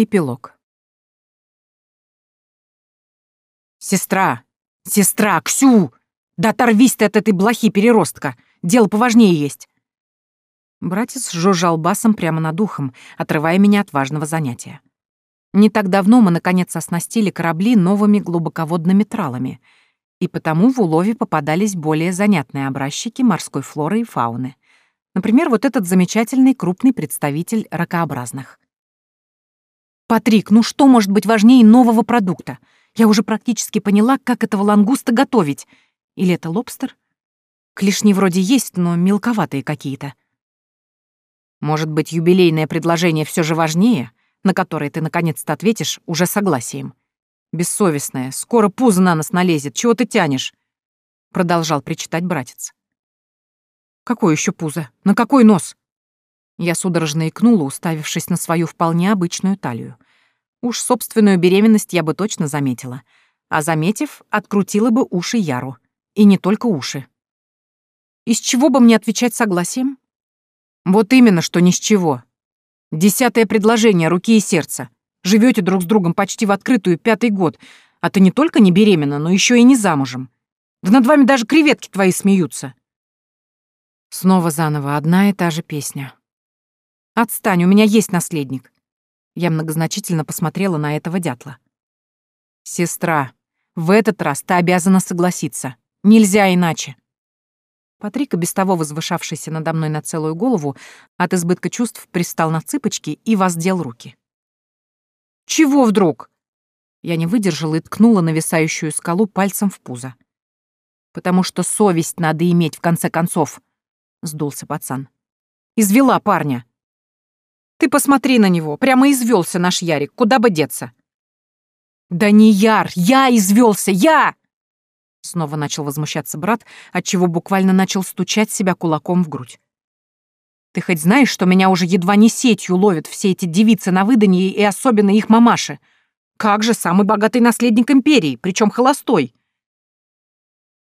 Эпилог. «Сестра! Сестра! Ксю! Да оторвись ты от этой блохи переростка! Дело поважнее есть!» Братец жужжал басом прямо над ухом, отрывая меня от важного занятия. Не так давно мы, наконец, оснастили корабли новыми глубоководными тралами, и потому в улове попадались более занятные образчики морской флоры и фауны. Например, вот этот замечательный крупный представитель ракообразных — «Патрик, ну что может быть важнее нового продукта? Я уже практически поняла, как этого лангуста готовить. Или это лобстер? Клешни вроде есть, но мелковатые какие-то. Может быть, юбилейное предложение все же важнее, на которое ты наконец-то ответишь уже согласием? Бессовестная, скоро пузо на нас налезет, чего ты тянешь?» Продолжал причитать братец. «Какое еще пузо? На какой нос?» Я судорожно икнула, уставившись на свою вполне обычную талию. Уж собственную беременность я бы точно заметила. А заметив, открутила бы уши Яру. И не только уши. Из чего бы мне отвечать согласием? Вот именно, что ни с чего. Десятое предложение руки и сердца. Живете друг с другом почти в открытую пятый год, а ты не только не беременна, но еще и не замужем. Да над вами даже креветки твои смеются. Снова заново одна и та же песня. Отстань, у меня есть наследник. Я многозначительно посмотрела на этого дятла. Сестра, в этот раз ты обязана согласиться. Нельзя иначе. Патрик, без того возвышавшийся надо мной на целую голову, от избытка чувств пристал на цыпочки и воздел руки. «Чего вдруг?» Я не выдержала и ткнула нависающую скалу пальцем в пузо. «Потому что совесть надо иметь в конце концов», — сдулся пацан. «Извела парня. Ты посмотри на него, прямо извелся наш Ярик, куда бы деться. Да не Яр, я извелся, я! Снова начал возмущаться брат, отчего буквально начал стучать себя кулаком в грудь. Ты хоть знаешь, что меня уже едва не сетью ловят все эти девицы на выданье и особенно их мамаши? Как же самый богатый наследник империи, причем холостой?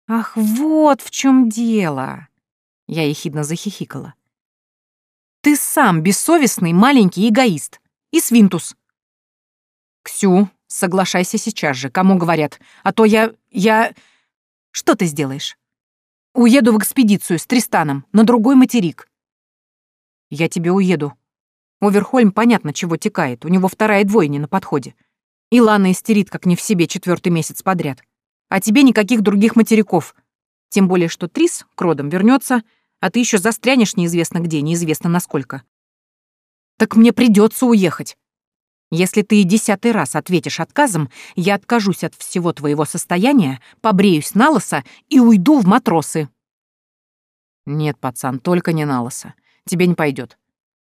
Ах, вот в чем дело. Я ехидно захихикала. Ты сам бессовестный маленький эгоист. И свинтус. Ксю, соглашайся сейчас же, кому говорят. А то я... я... Что ты сделаешь? Уеду в экспедицию с Тристаном на другой материк. Я тебе уеду. Оверхольм понятно, чего текает. У него вторая двойня на подходе. И Лана истерит, как не в себе, четвертый месяц подряд. А тебе никаких других материков. Тем более, что Трис к родам вернется, а ты еще застрянешь неизвестно где, неизвестно насколько. Так мне придется уехать. Если ты и десятый раз ответишь отказом, я откажусь от всего твоего состояния, побреюсь на лысо и уйду в матросы. Нет, пацан, только не на лысо. Тебе не пойдет.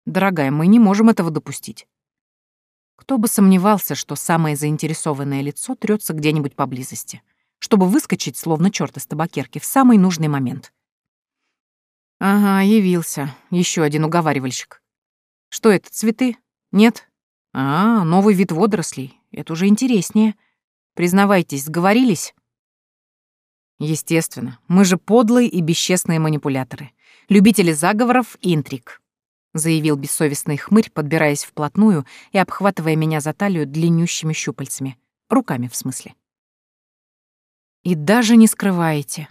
Дорогая, мы не можем этого допустить. Кто бы сомневался, что самое заинтересованное лицо трется где-нибудь поблизости, чтобы выскочить, словно черт из табакерки, в самый нужный момент. Ага, явился. Еще один уговаривальщик. Что это, цветы? Нет? А, новый вид водорослей. Это уже интереснее. Признавайтесь, сговорились? Естественно. Мы же подлые и бесчестные манипуляторы. Любители заговоров и интриг. Заявил бессовестный хмырь, подбираясь вплотную и обхватывая меня за талию длиннющими щупальцами. Руками, в смысле. И даже не скрываете.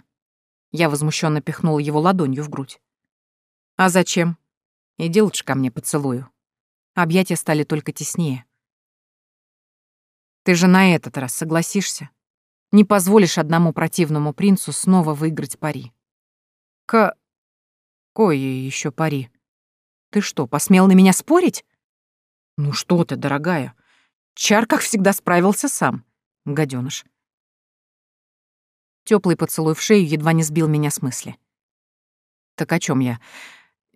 Я возмущенно пихнула его ладонью в грудь. «А зачем? Иди лучше ко мне поцелую». Объятия стали только теснее. «Ты же на этот раз согласишься? Не позволишь одному противному принцу снова выиграть пари?» «К... Кое еще пари? Ты что, посмел на меня спорить?» «Ну что ты, дорогая? Чар, как всегда, справился сам, гаденыш. Теплый поцелуй в шею едва не сбил меня с мысли. Так о чем я?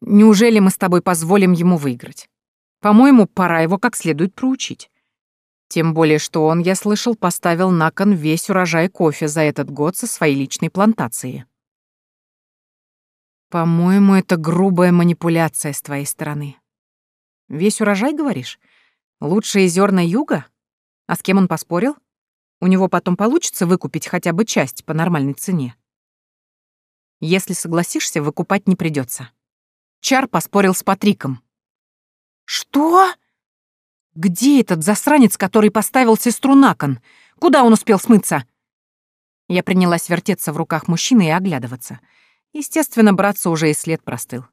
Неужели мы с тобой позволим ему выиграть? По-моему, пора его как следует проучить. Тем более, что он, я слышал, поставил на кон весь урожай кофе за этот год со своей личной плантации. По-моему, это грубая манипуляция с твоей стороны. Весь урожай, говоришь? Лучшие зерна юга? А с кем он поспорил? У него потом получится выкупить хотя бы часть по нормальной цене. Если согласишься, выкупать не придется. Чар поспорил с Патриком. «Что?» Где этот засранец, который поставил сестру на кон? Куда он успел смыться? Я принялась вертеться в руках мужчины и оглядываться. Естественно, братца уже и след простыл.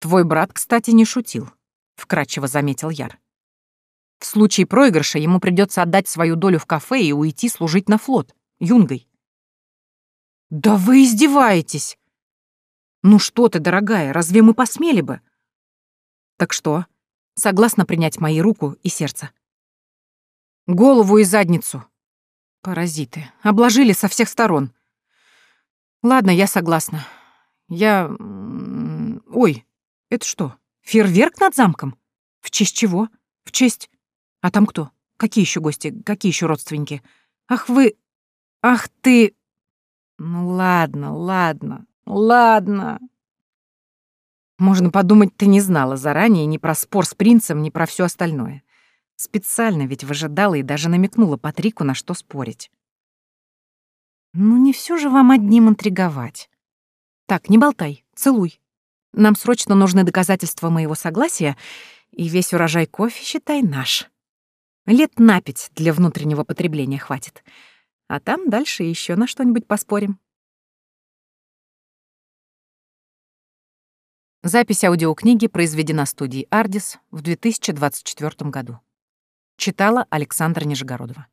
«Твой брат, кстати, не шутил», — вкратчиво заметил Яр. «В случае проигрыша ему придется отдать свою долю в кафе и уйти служить на флот, юнгой». «Да вы издеваетесь!» «Ну что ты, дорогая, разве мы посмели бы?» «Так что, согласна принять мои руку и сердце?» «Голову и задницу!» «Паразиты, обложили со всех сторон!» «Ладно, я согласна. Я... Ой, это что, фейерверк над замком? В честь чего? В честь... А там кто? Какие еще гости? Какие еще родственники? Ах вы... Ах ты... Ну ладно, ладно, ладно. Можно подумать, ты не знала заранее ни про спор с принцем, ни про все остальное. Специально ведь выжидала и даже намекнула Патрику, на что спорить. Ну не все же вам одним интриговать. Так, не болтай, целуй. Нам срочно нужны доказательства моего согласия, и весь урожай кофе, считай, наш. Лет на пять для внутреннего потребления хватит. А там дальше еще на что-нибудь поспорим. Запись аудиокниги произведена студией «Ардис» в 2024 году. Читала Александра Нижегородова.